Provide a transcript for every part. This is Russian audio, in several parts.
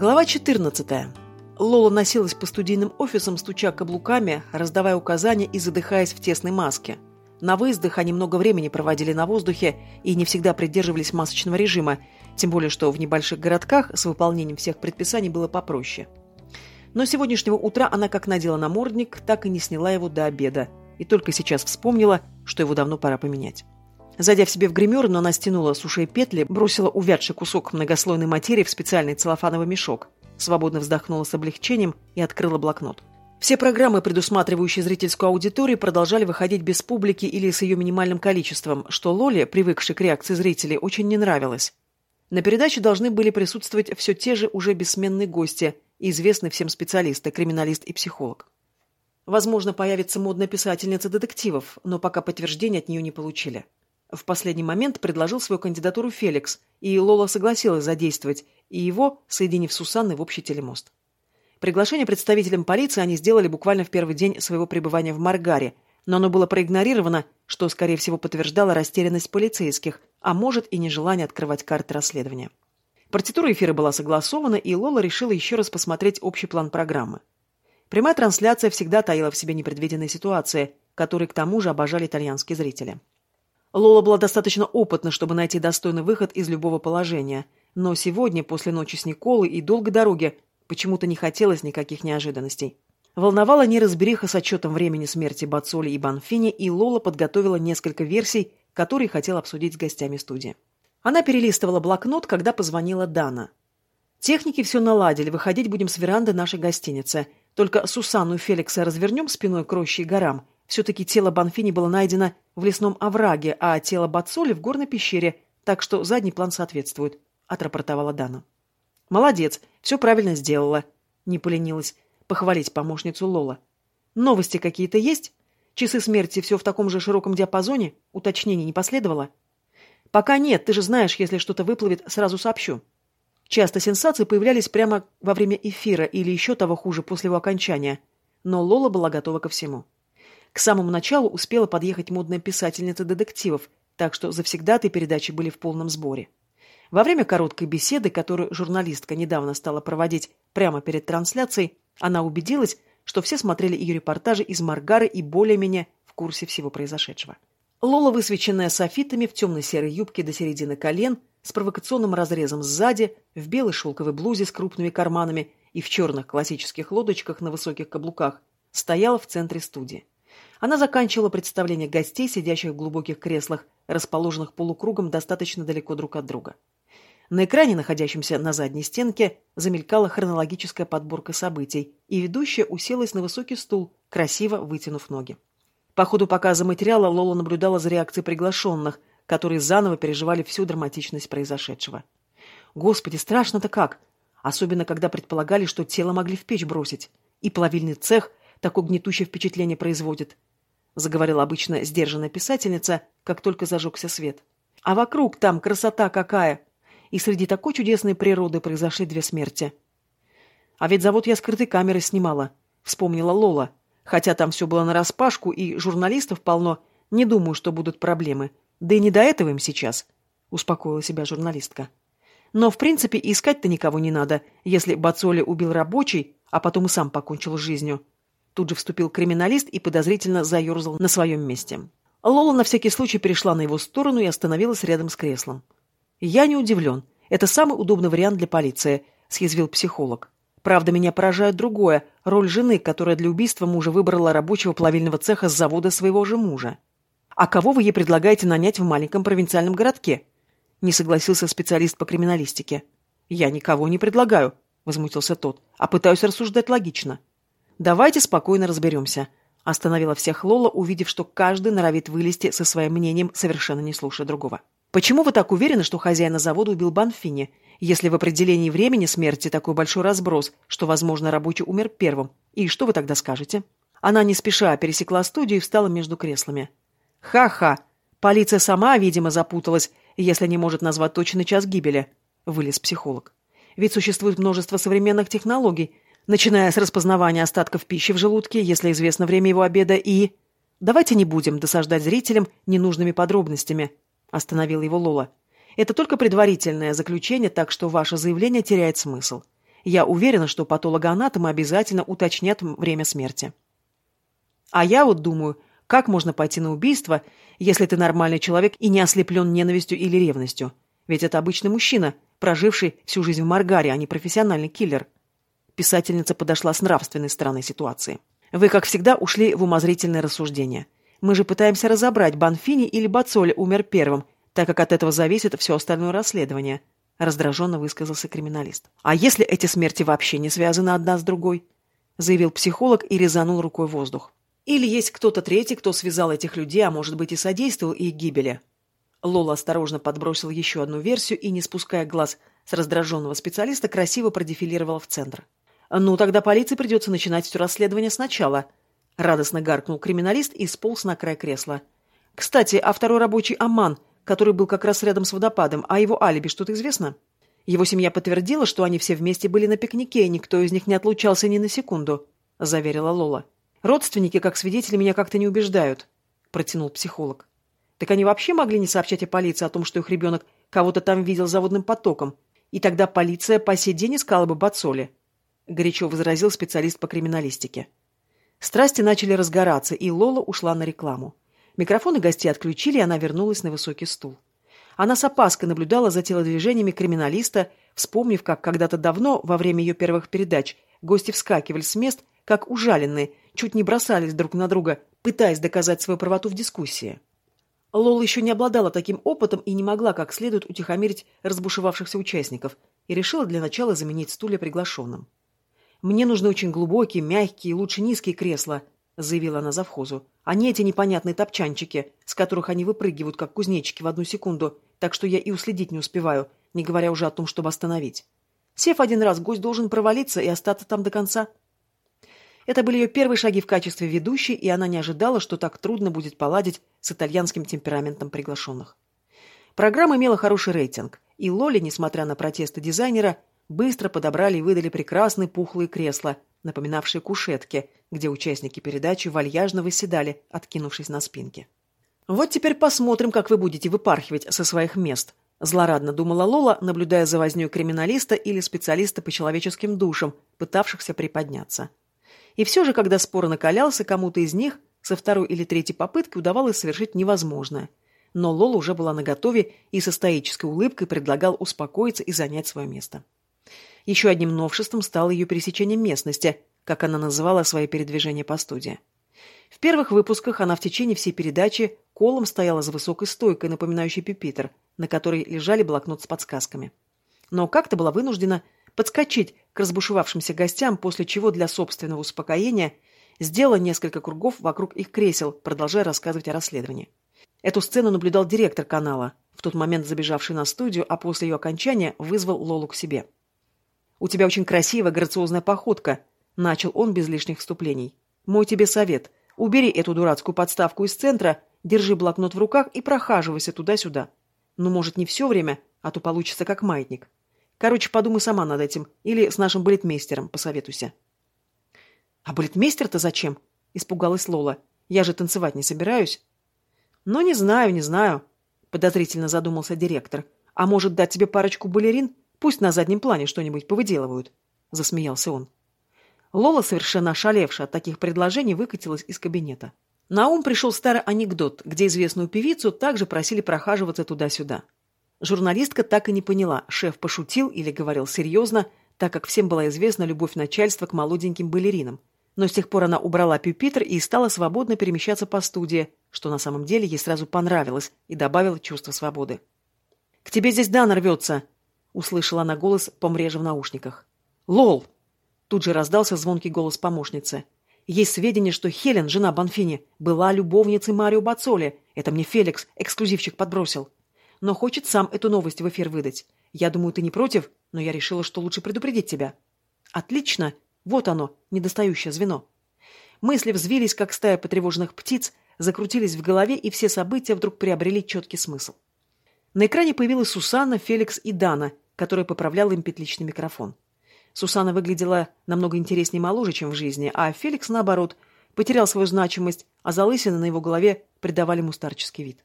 Глава 14. Лола носилась по студийным офисам, стуча каблуками, раздавая указания и задыхаясь в тесной маске. На выездах они много времени проводили на воздухе и не всегда придерживались масочного режима, тем более что в небольших городках с выполнением всех предписаний было попроще. Но сегодняшнего утра она как надела намордник, так и не сняла его до обеда, и только сейчас вспомнила, что его давно пора поменять. Зайдя в себе в гримерную, она стянула с ушей петли, бросила увядший кусок многослойной материи в специальный целлофановый мешок, свободно вздохнула с облегчением и открыла блокнот. Все программы, предусматривающие зрительскую аудиторию, продолжали выходить без публики или с ее минимальным количеством, что Лоле, привыкшей к реакции зрителей, очень не нравилось. На передаче должны были присутствовать все те же уже бессменные гости и известные всем специалисты, криминалист и психолог. Возможно, появится модная писательница детективов, но пока подтверждения от нее не получили. В последний момент предложил свою кандидатуру Феликс, и Лола согласилась задействовать и его, соединив с Сусанной в общий телемост. Приглашение представителям полиции они сделали буквально в первый день своего пребывания в Маргаре, но оно было проигнорировано, что, скорее всего, подтверждало растерянность полицейских, а может и нежелание открывать карты расследования. Партитура эфира была согласована, и Лола решила еще раз посмотреть общий план программы. Прямая трансляция всегда таила в себе непредвиденные ситуации, которые к тому же обожали итальянские зрители. Лола была достаточно опытна, чтобы найти достойный выход из любого положения. Но сегодня, после ночи с Николой и долгой дороги, почему-то не хотелось никаких неожиданностей. Волновала неразбериха с отчетом времени смерти Бацоли и Банфини, и Лола подготовила несколько версий, которые хотела обсудить с гостями студии. Она перелистывала блокнот, когда позвонила Дана. «Техники все наладили, выходить будем с веранды нашей гостиницы. Только Сусанну и Феликса развернем спиной к роще и горам, все-таки тело Банфини было найдено в лесном овраге, а тело Бацоли в горной пещере, так что задний план соответствует», — отрапортовала Дана. «Молодец, все правильно сделала», — не поленилась похвалить помощницу Лола. «Новости какие-то есть? Часы смерти все в таком же широком диапазоне? Уточнений не последовало?» «Пока нет, ты же знаешь, если что-то выплывет, сразу сообщу». Часто сенсации появлялись прямо во время эфира или еще того хуже после его окончания, но Лола была готова ко всему. К самому началу успела подъехать модная писательница детективов, так что завсегдаты передачи были в полном сборе. Во время короткой беседы, которую журналистка недавно стала проводить прямо перед трансляцией, она убедилась, что все смотрели ее репортажи из Маргары и более-менее в курсе всего произошедшего. Лола, высвеченная софитами в темной серой юбке до середины колен, с провокационным разрезом сзади, в белой шелковой блузе с крупными карманами и в черных классических лодочках на высоких каблуках, стояла в центре студии. Она заканчивала представление гостей, сидящих в глубоких креслах, расположенных полукругом достаточно далеко друг от друга. На экране, находящемся на задней стенке, замелькала хронологическая подборка событий, и ведущая уселась на высокий стул, красиво вытянув ноги. По ходу показа материала Лола наблюдала за реакцией приглашенных, которые заново переживали всю драматичность произошедшего. Господи, страшно-то как! Особенно, когда предполагали, что тело могли в печь бросить. И плавильный цех такое гнетущее впечатление производит заговорила обычно сдержанная писательница, как только зажегся свет. А вокруг там красота какая! И среди такой чудесной природы произошли две смерти. А ведь завод я скрытой камерой снимала, вспомнила Лола. Хотя там все было нараспашку и журналистов полно, не думаю, что будут проблемы. Да и не до этого им сейчас, успокоила себя журналистка. Но, в принципе, искать-то никого не надо, если Бацоли убил рабочий, а потом и сам покончил жизнью. Тут же вступил криминалист и подозрительно заерзал на своем месте. Лола на всякий случай перешла на его сторону и остановилась рядом с креслом. «Я не удивлен. Это самый удобный вариант для полиции», — съязвил психолог. «Правда, меня поражает другое — роль жены, которая для убийства мужа выбрала рабочего плавильного цеха с завода своего же мужа. А кого вы ей предлагаете нанять в маленьком провинциальном городке?» — не согласился специалист по криминалистике. «Я никого не предлагаю», — возмутился тот, — «а пытаюсь рассуждать логично». «Давайте спокойно разберемся», — остановила всех Лола, увидев, что каждый норовит вылезти со своим мнением, совершенно не слушая другого. «Почему вы так уверены, что хозяина завода убил Банфини, если в определении времени смерти такой большой разброс, что, возможно, рабочий умер первым? И что вы тогда скажете?» Она не спеша пересекла студию и встала между креслами. «Ха-ха! Полиция сама, видимо, запуталась, если не может назвать точный час гибели», — вылез психолог. «Ведь существует множество современных технологий, начиная с распознавания остатков пищи в желудке, если известно время его обеда, и... «Давайте не будем досаждать зрителям ненужными подробностями», — остановила его Лола. «Это только предварительное заключение, так что ваше заявление теряет смысл. Я уверена, что патологоанатомы обязательно уточнят время смерти. А я вот думаю, как можно пойти на убийство, если ты нормальный человек и не ослеплен ненавистью или ревностью? Ведь это обычный мужчина, проживший всю жизнь в Маргаре, а не профессиональный киллер. Писательница подошла с нравственной стороны ситуации. Вы, как всегда, ушли в умозрительное рассуждение. Мы же пытаемся разобрать, Банфини или Бацоли умер первым, так как от этого зависит все остальное расследование. Раздраженно высказался криминалист. А если эти смерти вообще не связаны одна с другой? Заявил психолог и резанул рукой воздух. Или есть кто-то третий, кто связал этих людей, а может быть и содействовал их гибели. Лола осторожно подбросил еще одну версию и, не спуская глаз с раздраженного специалиста, красиво продефилировала в центр. «Ну, тогда полиции придется начинать все расследование сначала», — радостно гаркнул криминалист и сполз на край кресла. «Кстати, а второй рабочий Аман, который был как раз рядом с водопадом, а его алиби что-то известно?» Его семья подтвердила, что они все вместе были на пикнике, и никто из них не отлучался ни на секунду, — заверила Лола. «Родственники, как свидетели, меня как-то не убеждают», — протянул психолог. «Так они вообще могли не сообщать о полиции о том, что их ребенок кого-то там видел за водным потоком, и тогда полиция по сей день искала бы Бацоли горячо возразил специалист по криминалистике. Страсти начали разгораться, и Лола ушла на рекламу. Микрофоны гостей отключили, и она вернулась на высокий стул. Она с опаской наблюдала за телодвижениями криминалиста, вспомнив, как когда-то давно, во время ее первых передач, гости вскакивали с мест, как ужаленные, чуть не бросались друг на друга, пытаясь доказать свою правоту в дискуссии. Лола еще не обладала таким опытом и не могла как следует утихомирить разбушевавшихся участников, и решила для начала заменить стулья приглашенным. «Мне нужны очень глубокие, мягкие, лучше низкие кресла», — заявила она завхозу. «А не эти непонятные топчанчики, с которых они выпрыгивают, как кузнечики, в одну секунду, так что я и уследить не успеваю, не говоря уже о том, чтобы остановить. Сев один раз, гость должен провалиться и остаться там до конца». Это были ее первые шаги в качестве ведущей, и она не ожидала, что так трудно будет поладить с итальянским темпераментом приглашенных. Программа имела хороший рейтинг, и Лоли, несмотря на протесты дизайнера, быстро подобрали и выдали прекрасные пухлые кресла, напоминавшие кушетки, где участники передачи вальяжно выседали, откинувшись на спинки. «Вот теперь посмотрим, как вы будете выпархивать со своих мест», злорадно думала Лола, наблюдая за вознёй криминалиста или специалиста по человеческим душам, пытавшихся приподняться. И все же, когда спор накалялся, кому-то из них со второй или третьей попытки удавалось совершить невозможное. Но Лола уже была наготове и со стоической улыбкой предлагал успокоиться и занять свое место. Еще одним новшеством стало ее пересечение местности, как она называла свои передвижения по студии. В первых выпусках она в течение всей передачи колом стояла за высокой стойкой, напоминающей пюпитр, на которой лежали блокнот с подсказками. Но как-то была вынуждена подскочить к разбушевавшимся гостям, после чего для собственного успокоения сделала несколько кругов вокруг их кресел, продолжая рассказывать о расследовании. Эту сцену наблюдал директор канала, в тот момент забежавший на студию, а после ее окончания вызвал Лолу к себе. «У тебя очень красивая, грациозная походка», — начал он без лишних вступлений. «Мой тебе совет. Убери эту дурацкую подставку из центра, держи блокнот в руках и прохаживайся туда-сюда. Ну, может, не все время, а то получится как маятник. Короче, подумай сама над этим. Или с нашим балетмейстером посоветуйся». «А балетмейстер-то зачем?» — испугалась Лола. «Я же танцевать не собираюсь». «Ну, не знаю, не знаю», — подозрительно задумался директор. «А может, дать тебе парочку балерин? Пусть на заднем плане что-нибудь повыделывают», — засмеялся он. Лола, совершенно ошалевшая от таких предложений, выкатилась из кабинета. На ум пришел старый анекдот, где известную певицу также просили прохаживаться туда-сюда. Журналистка так и не поняла, шеф пошутил или говорил серьезно, так как всем была известна любовь начальства к молоденьким балеринам. Но с тех пор она убрала пюпитр и стала свободно перемещаться по студии, что на самом деле ей сразу понравилось и добавило чувство свободы. «К тебе здесь Дан рвется!» — услышала она голос помреже в наушниках. «Лол!» — тут же раздался звонкий голос помощницы. «Есть сведения, что Хелен, жена Банфини, была любовницей Марио Бацоли. Это мне Феликс, эксклюзивчик, подбросил. Но хочет сам эту новость в эфир выдать. Я думаю, ты не против, но я решила, что лучше предупредить тебя». «Отлично! Вот оно, недостающее звено». Мысли взвились, как стая потревоженных птиц, закрутились в голове, и все события вдруг приобрели четкий смысл. На экране появилась Сусанна, Феликс и Дана, которая поправляла им петличный микрофон. Сусанна выглядела намного интереснее и моложе, чем в жизни, а Феликс, наоборот, потерял свою значимость, а залысины на его голове придавали ему старческий вид.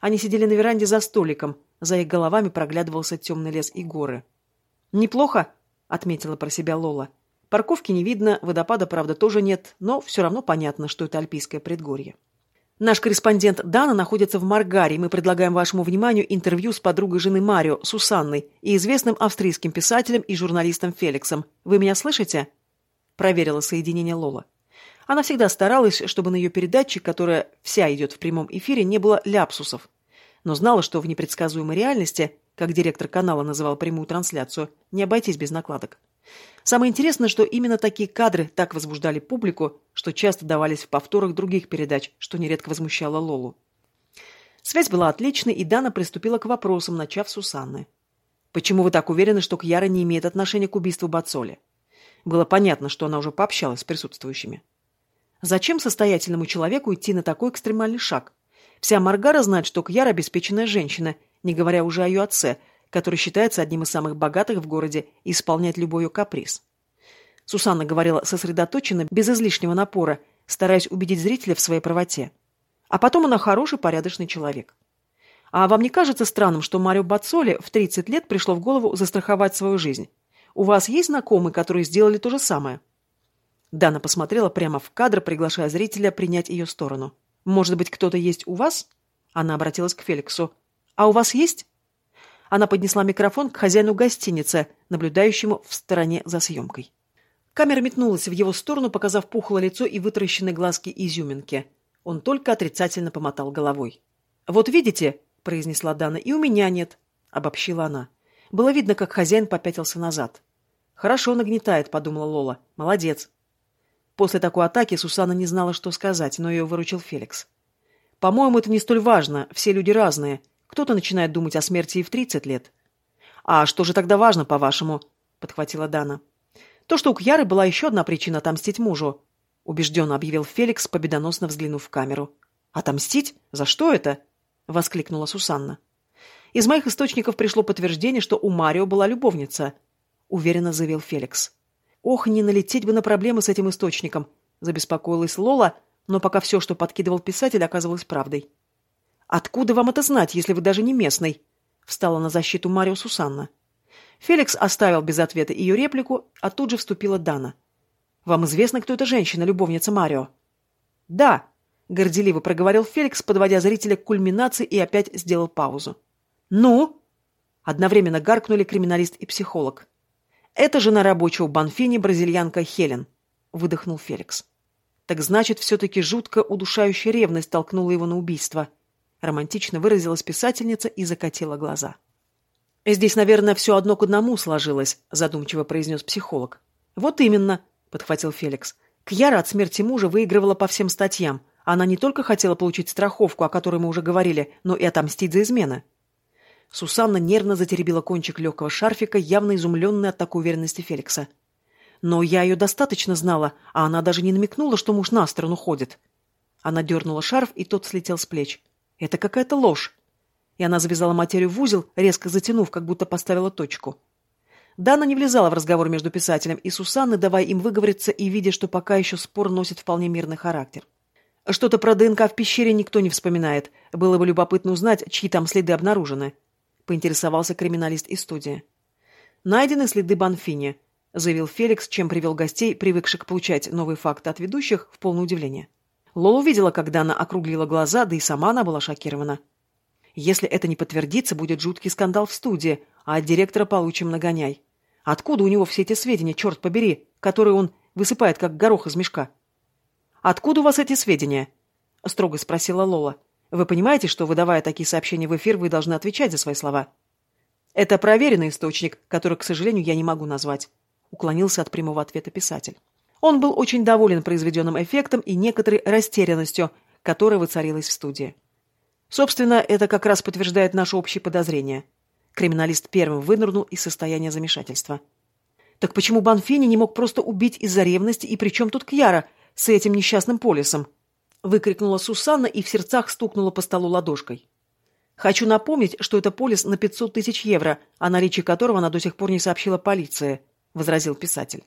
Они сидели на веранде за столиком, за их головами проглядывался темный лес и горы. «Неплохо?» отметила про себя Лола. Парковки не видно, водопада, правда, тоже нет, но все равно понятно, что это альпийское предгорье. Наш корреспондент Дана находится в Маргаре. Мы предлагаем вашему вниманию интервью с подругой жены Марио, Сусанной, и известным австрийским писателем и журналистом Феликсом. Вы меня слышите? Проверила соединение Лола. Она всегда старалась, чтобы на ее передаче, которая вся идет в прямом эфире, не было ляпсусов. Но знала, что в непредсказуемой реальности, как директор канала называл прямую трансляцию, не обойтись без накладок. Самое интересное, что именно такие кадры так возбуждали публику, что часто давались в повторах других передач, что нередко возмущало Лолу. Связь была отличной, и Дана приступила к вопросам, начав с Сусанны. «Почему вы так уверены, что Кьяра не имеет отношения к убийству Бацоли?» Было понятно, что она уже пообщалась с присутствующими. Зачем состоятельному человеку идти на такой экстремальный шаг? Вся Маргара знает, что Кьяра обеспеченная женщина, не говоря уже о ее отце – который считается одним из самых богатых в городе и исполняет любой ее каприз. Сусанна говорила сосредоточенно, без излишнего напора, стараясь убедить зрителя в своей правоте. А потом она хороший, порядочный человек. А вам не кажется странным, что Марио Бацоли в 30 лет пришло в голову застраховать свою жизнь? У вас есть знакомые, которые сделали то же самое? Дана посмотрела прямо в кадр, приглашая зрителя принять ее сторону. «Может быть, кто-то есть у вас?» Она обратилась к Феликсу. «А у вас есть?» Она поднесла микрофон к хозяину гостиницы, наблюдающему в стороне за съемкой. Камера метнулась в его сторону, показав пухлое лицо и вытаращенные глазки изюминки. Он только отрицательно помотал головой. «Вот видите», — произнесла Дана, — «и у меня нет», — обобщила она. Было видно, как хозяин попятился назад. «Хорошо нагнетает», — подумала Лола. «Молодец». После такой атаки Сусана не знала, что сказать, но ее выручил Феликс. «По-моему, это не столь важно. Все люди разные. Кто-то начинает думать о смерти и в 30 лет. «А что же тогда важно, по-вашему?» — подхватила Дана. «То, что у Кьяры была еще одна причина отомстить мужу», — убежденно объявил Феликс, победоносно взглянув в камеру. «Отомстить? За что это?» — воскликнула Сусанна. «Из моих источников пришло подтверждение, что у Марио была любовница», — уверенно заявил Феликс. «Ох, не налететь бы на проблемы с этим источником», — забеспокоилась Лола, но пока все, что подкидывал писатель, оказывалось правдой. «Откуда вам это знать, если вы даже не местный?» Встала на защиту Марио Сусанна. Феликс оставил без ответа ее реплику, а тут же вступила Дана. «Вам известно, кто эта женщина, любовница Марио?» «Да», — горделиво проговорил Феликс, подводя зрителя к кульминации и опять сделал паузу. «Ну?» — одновременно гаркнули криминалист и психолог. «Это жена рабочего Банфини, бразильянка Хелен», — выдохнул Феликс. «Так значит, все-таки жутко удушающая ревность толкнула его на убийство». Романтично выразилась писательница и закатила глаза. «Здесь, наверное, все одно к одному сложилось», — задумчиво произнес психолог. «Вот именно», — подхватил Феликс. «Кьяра от смерти мужа выигрывала по всем статьям. Она не только хотела получить страховку, о которой мы уже говорили, но и отомстить за измены». Сусанна нервно затеребила кончик легкого шарфика, явно изумленная от такой уверенности Феликса. «Но я ее достаточно знала, а она даже не намекнула, что муж на сторону ходит». Она дернула шарф, и тот слетел с плеч. Это какая-то ложь. И она завязала материю в узел, резко затянув, как будто поставила точку. Дана не влезала в разговор между писателем и Сусанной, давая им выговориться и видя, что пока еще спор носит вполне мирный характер. Что-то про ДНК в пещере никто не вспоминает. Было бы любопытно узнать, чьи там следы обнаружены. Поинтересовался криминалист из студии. Найдены следы Банфини, заявил Феликс, чем привел гостей, привыкших получать новые факты от ведущих, в полное удивление. Лола увидела, когда она округлила глаза, да и сама она была шокирована. Если это не подтвердится, будет жуткий скандал в студии, а от директора получим нагоняй. Откуда у него все эти сведения, черт побери, которые он высыпает, как горох из мешка? «Откуда у вас эти сведения?» — строго спросила Лола. «Вы понимаете, что, выдавая такие сообщения в эфир, вы должны отвечать за свои слова?» «Это проверенный источник, который, к сожалению, я не могу назвать», — уклонился от прямого ответа писатель. Он был очень доволен произведенным эффектом и некоторой растерянностью, которая воцарилась в студии. Собственно, это как раз подтверждает наше общее подозрение. Криминалист первым вынырнул из состояния замешательства. Так почему Банфини не мог просто убить из-за ревности, и при чем тут Кьяра с этим несчастным полисом? Выкрикнула Сусанна и в сердцах стукнула по столу ладошкой. Хочу напомнить, что это полис на 500 тысяч евро, о наличии которого она до сих пор не сообщила полиции, — возразил писатель.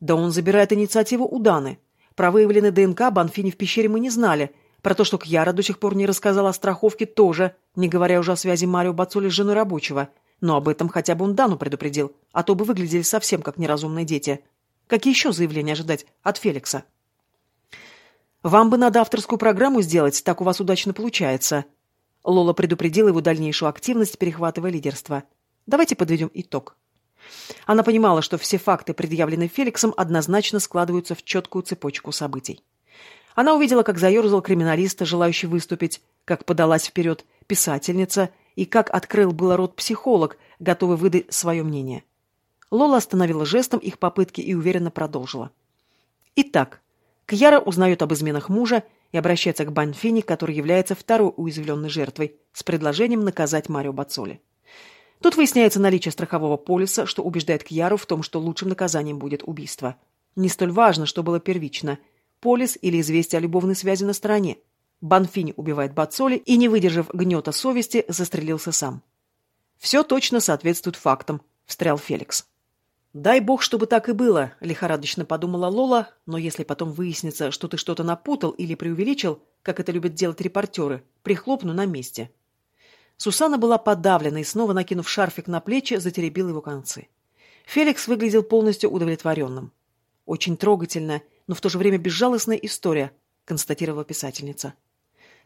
Да он забирает инициативу у Даны. Про выявленный ДНК Банфини в пещере мы не знали. Про то, что Кьяра до сих пор не рассказала о страховке, тоже, не говоря уже о связи Марио Бацоли с женой рабочего. Но об этом хотя бы он Дану предупредил, а то бы выглядели совсем как неразумные дети. Какие еще заявления ожидать от Феликса? «Вам бы надо авторскую программу сделать, так у вас удачно получается». Лола предупредила его дальнейшую активность, перехватывая лидерство. «Давайте подведем итог». Она понимала, что все факты, предъявленные Феликсом, однозначно складываются в четкую цепочку событий. Она увидела, как заерзал криминалист, желающий выступить, как подалась вперед писательница и как открыл было рот психолог, готовый выдать свое мнение. Лола остановила жестом их попытки и уверенно продолжила. Итак, Кьяра узнает об изменах мужа и обращается к Банфини, который является второй уязвленной жертвой, с предложением наказать Марио Бацоли. Тут выясняется наличие страхового полиса, что убеждает Кьяру в том, что лучшим наказанием будет убийство. Не столь важно, что было первично – полис или известие о любовной связи на стороне. Банфини убивает Бацоли и, не выдержав гнета совести, застрелился сам. «Все точно соответствует фактам», – встрял Феликс. «Дай бог, чтобы так и было», – лихорадочно подумала Лола, «но если потом выяснится, что ты что-то напутал или преувеличил, как это любят делать репортеры, прихлопну на месте». Сусана была подавлена и, снова накинув шарфик на плечи, затеребила его концы. Феликс выглядел полностью удовлетворенным. Очень трогательно но в то же время безжалостная история», — констатировала писательница.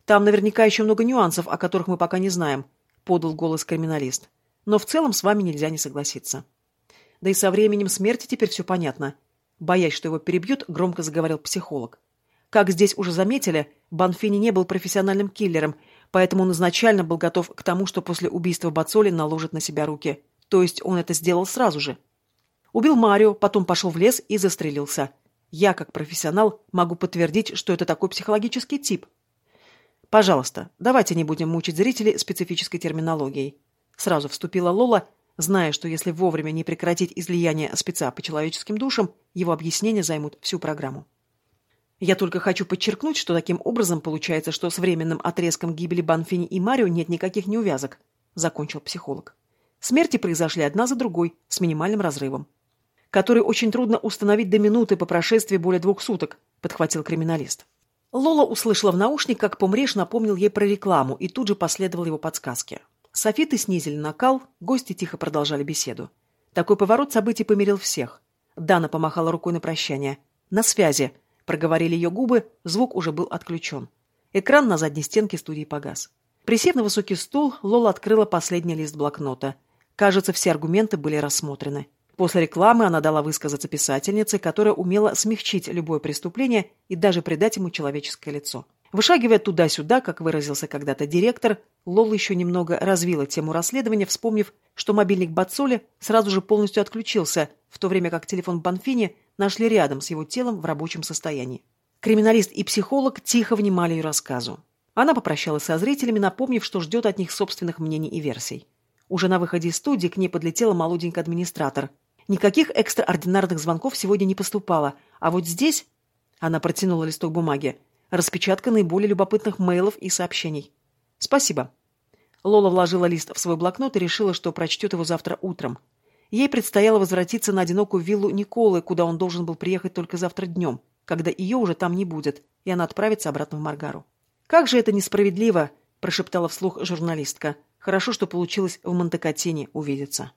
«Там наверняка еще много нюансов, о которых мы пока не знаем», — подал голос криминалист. «Но в целом с вами нельзя не согласиться». «Да и со временем смерти теперь все понятно». Боясь, что его перебьют, громко заговорил психолог. Как здесь уже заметили, Банфини не был профессиональным киллером, поэтому он изначально был готов к тому, что после убийства Бацоли наложит на себя руки. То есть он это сделал сразу же. Убил Марио, потом пошел в лес и застрелился. Я, как профессионал, могу подтвердить, что это такой психологический тип. Пожалуйста, давайте не будем мучить зрителей специфической терминологией. Сразу вступила Лола, зная, что если вовремя не прекратить излияние спеца по человеческим душам, его объяснения займут всю программу. Я только хочу подчеркнуть, что таким образом получается, что с временным отрезком гибели Банфини и Марио нет никаких неувязок, закончил психолог. Смерти произошли одна за другой, с минимальным разрывом который очень трудно установить до минуты по прошествии более двух суток», — подхватил криминалист. Лола услышала в наушник, как Помреш напомнил ей про рекламу, и тут же последовал его подсказке. Софиты снизили накал, гости тихо продолжали беседу. Такой поворот событий помирил всех. Дана помахала рукой на прощание. «На связи», — проговорили ее губы, звук уже был отключен. Экран на задней стенке студии погас. Присев на высокий стул, Лола открыла последний лист блокнота. Кажется, все аргументы были рассмотрены. После рекламы она дала высказаться писательнице, которая умела смягчить любое преступление и даже придать ему человеческое лицо. Вышагивая туда-сюда, как выразился когда-то директор, Лола еще немного развила тему расследования, вспомнив, что мобильник Бацоли сразу же полностью отключился, в то время как телефон Банфини нашли рядом с его телом в рабочем состоянии. Криминалист и психолог тихо внимали ее рассказу. Она попрощалась со зрителями, напомнив, что ждет от них собственных мнений и версий. Уже на выходе из студии к ней подлетела молоденький администратор – Никаких экстраординарных звонков сегодня не поступало. А вот здесь... Она протянула листок бумаги. Распечатка наиболее любопытных мейлов и сообщений. Спасибо. Лола вложила лист в свой блокнот и решила, что прочтет его завтра утром. Ей предстояло возвратиться на одинокую виллу Николы, куда он должен был приехать только завтра днем, когда ее уже там не будет, и она отправится обратно в Маргару. «Как же это несправедливо!» – прошептала вслух журналистка. «Хорошо, что получилось в Монтекатине увидеться».